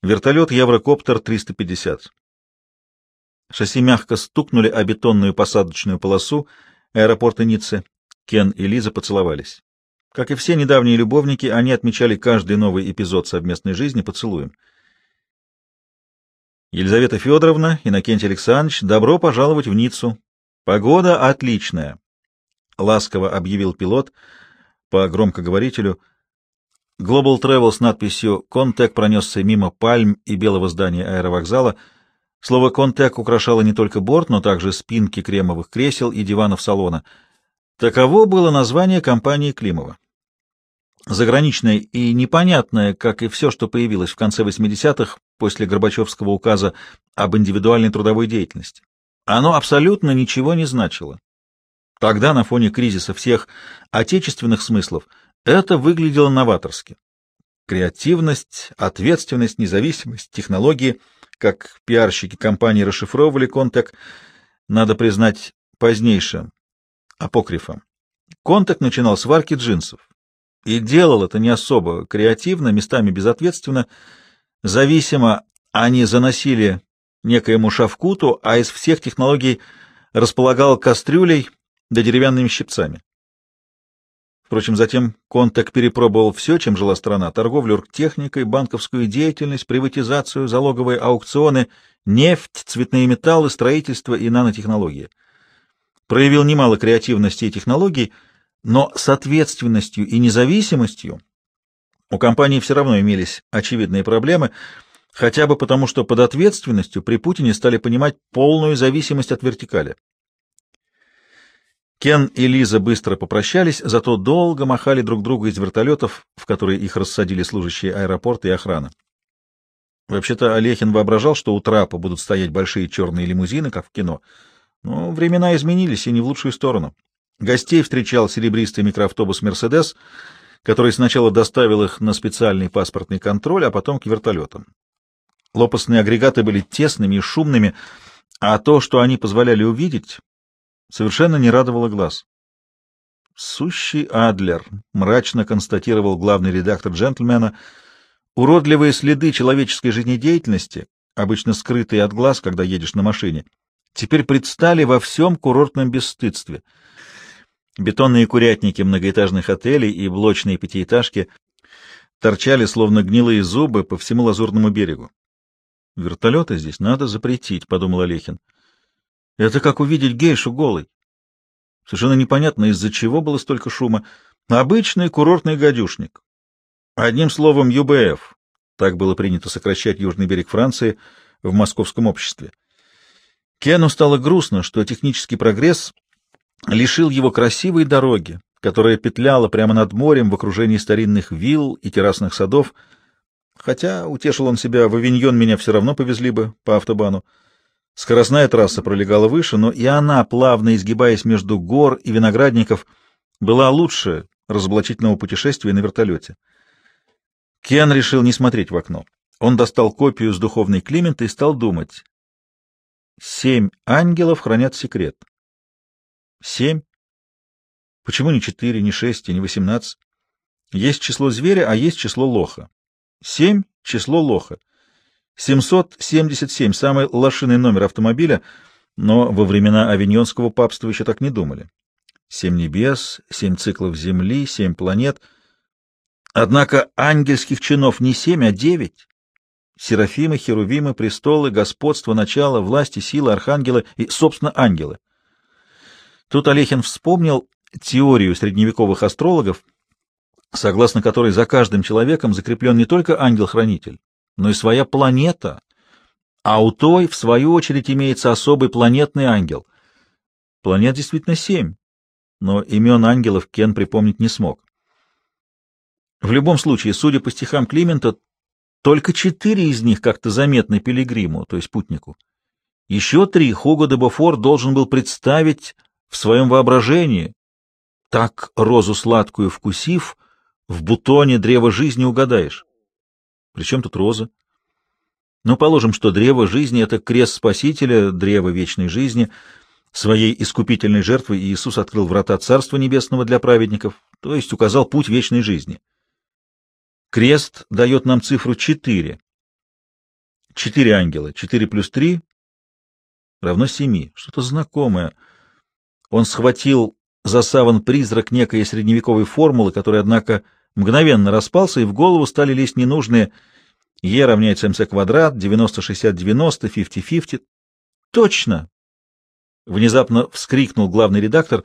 Вертолет Еврокоптер 350. Шасси мягко стукнули о бетонную посадочную полосу аэропорта Ниццы. Кен и Лиза поцеловались. Как и все недавние любовники, они отмечали каждый новый эпизод совместной жизни поцелуем. Елизавета Федоровна, Иннокентий Александрович, добро пожаловать в Ниццу. Погода отличная, — ласково объявил пилот по громкоговорителю. Global Travel с надписью «Контек» пронесся мимо пальм и белого здания аэровокзала. Слово «Контек» украшало не только борт, но также спинки кремовых кресел и диванов салона. Таково было название компании Климова. Заграничное и непонятное, как и все, что появилось в конце 80-х после Горбачевского указа об индивидуальной трудовой деятельности. Оно абсолютно ничего не значило. Тогда, на фоне кризиса всех отечественных смыслов, это выглядело новаторски. Креативность, ответственность, независимость, технологии, как пиарщики компании расшифровывали Контек, надо признать позднейшим апокрифом. Контек начинал с варки джинсов. И делал это не особо креативно, местами безответственно, зависимо они заносили некоему шавкуту, а из всех технологий располагал кастрюлей да деревянными щипцами. Впрочем, затем Контек перепробовал все, чем жила страна — торговлю оргтехникой, банковскую деятельность, приватизацию, залоговые аукционы, нефть, цветные металлы, строительство и нанотехнологии. Проявил немало креативности и технологий, но с ответственностью и независимостью у компании все равно имелись очевидные проблемы, хотя бы потому, что под ответственностью при Путине стали понимать полную зависимость от вертикали. Кен и Лиза быстро попрощались, зато долго махали друг другу из вертолетов, в которые их рассадили служащие аэропорта и охрана. Вообще-то Олехин воображал, что у трапа будут стоять большие черные лимузины, как в кино. Но времена изменились, и не в лучшую сторону. Гостей встречал серебристый микроавтобус «Мерседес», который сначала доставил их на специальный паспортный контроль, а потом к вертолетам. Лопастные агрегаты были тесными и шумными, а то, что они позволяли увидеть, совершенно не радовало глаз. «Сущий Адлер», — мрачно констатировал главный редактор «Джентльмена», уродливые следы человеческой жизнедеятельности, обычно скрытые от глаз, когда едешь на машине, теперь предстали во всем курортном бесстыдстве. Бетонные курятники многоэтажных отелей и блочные пятиэтажки торчали, словно гнилые зубы, по всему Лазурному берегу. «Вертолеты здесь надо запретить», — подумал Олехин. Это как увидеть гейшу голой. Совершенно непонятно, из-за чего было столько шума. Обычный курортный гадюшник. Одним словом, ЮБФ. Так было принято сокращать южный берег Франции в московском обществе. Кену стало грустно, что технический прогресс лишил его красивой дороги, которая петляла прямо над морем в окружении старинных вилл и террасных садов, хотя утешил он себя, в Авиньон меня все равно повезли бы по автобану. Скоростная трасса пролегала выше, но и она, плавно изгибаясь между гор и виноградников, была лучше разоблачительного путешествия на вертолете. Кен решил не смотреть в окно. Он достал копию с духовной Климента и стал думать. Семь ангелов хранят секрет. Семь? Почему не четыре, не шесть и не восемнадцать? Есть число зверя, а есть число лоха. Семь — число лоха. 777 — самый лошиный номер автомобиля, но во времена авиньонского папства еще так не думали. Семь небес, семь циклов Земли, семь планет. Однако ангельских чинов не семь, а девять. Серафимы, херувимы, престолы, господство, начало, власти, силы, архангелы и, собственно, ангелы. Тут Олехин вспомнил теорию средневековых астрологов, согласно которой за каждым человеком закреплен не только ангел-хранитель, но и своя планета, а у той, в свою очередь, имеется особый планетный ангел. Планет действительно семь, но имен ангелов Кен припомнить не смог. В любом случае, судя по стихам Климента, только четыре из них как-то заметны пилигриму, то есть путнику. Еще три Хуго де Бофор должен был представить в своем воображении. Так розу сладкую вкусив, в бутоне древа жизни угадаешь. Причем тут роза? Ну, положим, что древо жизни — это крест Спасителя, древо вечной жизни. Своей искупительной жертвой Иисус открыл врата Царства Небесного для праведников, то есть указал путь вечной жизни. Крест дает нам цифру четыре. Четыре ангела. Четыре плюс три равно семи. Что-то знакомое. Он схватил за саван призрак некой средневековой формулы, который, однако, мгновенно распался, и в голову стали лезть ненужные Е равняется МС квадрат, 90-60-90, 50-50. Точно! Внезапно вскрикнул главный редактор,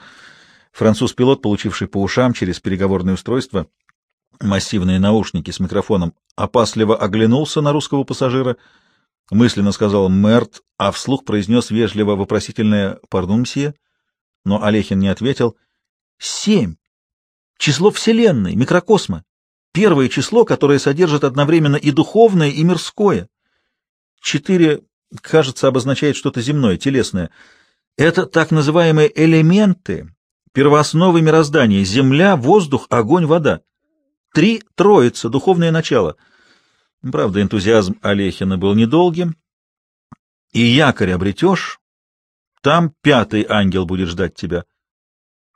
француз-пилот, получивший по ушам через переговорное устройство массивные наушники с микрофоном, опасливо оглянулся на русского пассажира, мысленно сказал «Мерт», а вслух произнес вежливо вопросительное «Пардон, мсье», но Олехин не ответил. «Семь! Число Вселенной, микрокосма! Первое число, которое содержит одновременно и духовное, и мирское. Четыре, кажется, обозначает что-то земное, телесное. Это так называемые элементы, первоосновы мироздания — земля, воздух, огонь, вода. Три — троица, духовное начало. Правда, энтузиазм Олехина был недолгим. И якорь обретешь, там пятый ангел будет ждать тебя.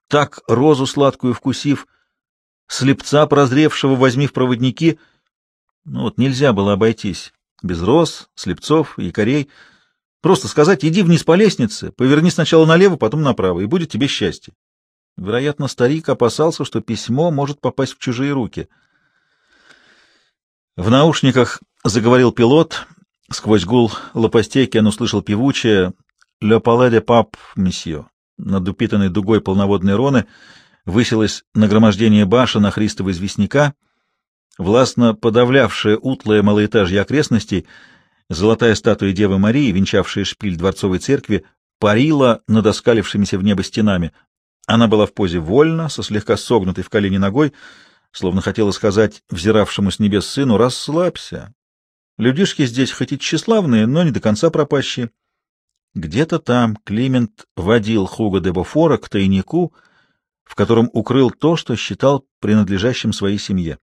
Так, розу сладкую вкусив, слепца прозревшего возьми в проводники. Ну вот нельзя было обойтись. Без роз, слепцов, якорей. Просто сказать, иди вниз по лестнице, поверни сначала налево, потом направо, и будет тебе счастье. Вероятно, старик опасался, что письмо может попасть в чужие руки. В наушниках заговорил пилот. Сквозь гул лопастейки он услышал певучее «Le palais de pape, месье». Над упитанной дугой полноводной роны высилось нагромождение башен охристого известняка, властно подавлявшее утлое малоэтажье окрестностей, золотая статуя Девы Марии, венчавшая шпиль дворцовой церкви, парила над оскалившимися в небо стенами, она была в позе вольно, со слегка согнутой в колени ногой, словно хотела сказать взиравшему с небес сыну «Расслабься». Людишки здесь хоть и тщеславные, но не до конца пропащие. Где-то там Климент водил Хуга де Бофора к тайнику, в котором укрыл то, что считал принадлежащим своей семье.